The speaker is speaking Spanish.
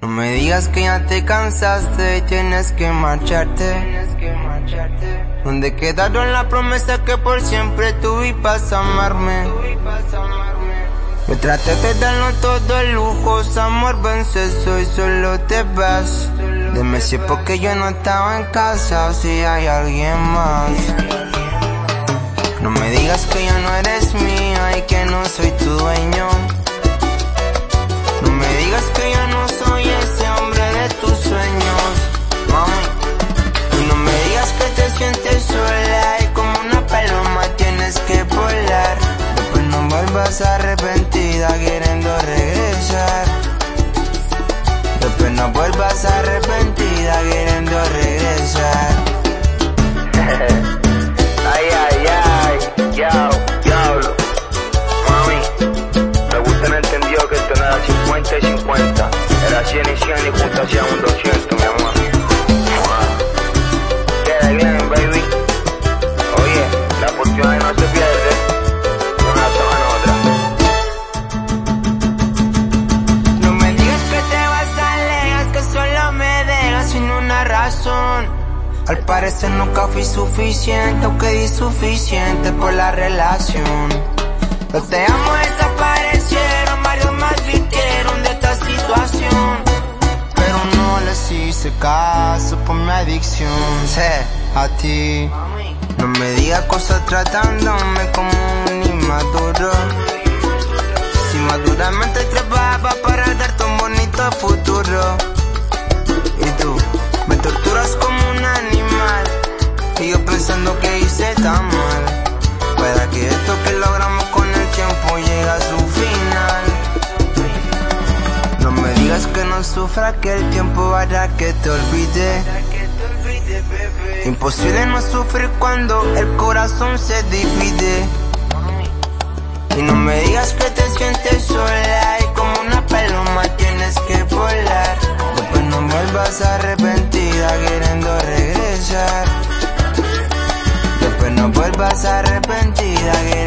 No me digas que ya te cansaste tienes que marcharte. Donde quedaron la promesa que por siempre tú ibas a amarme. Me traté de darlo todo el lujo, amor vence y solo te vas. Dime si es porque yo no estaba en casa si hay alguien más. No me digas que ya no eres mía y que no soy tu dueño. Vuelvas arrepentida queriendo regresar. Después no vuelvas arrepentida una razón. Al parecer nunca fui suficiente, aunque di suficiente por la relación. Los te amo desaparecieron, varios me advirtieron de esta situación. Pero no les hice caso por mi adicción. Sé, a ti. No me digas cosas tratándome como un inmaduro. Si maduramente trabajaba para darte un bonito futuro. Y yo pensando que hice tan mal. Pueda que esto que logramos con el tiempo llegue a su final. No me digas que no sufra, que el tiempo hará que te olvide. Imposible no sufrir cuando el corazón se divide. Y no me digas que te sientes sola y como una paloma tienes que volar. Después no vuelvas arrepentida queriendo regresar no vuelvas arrepentida. Que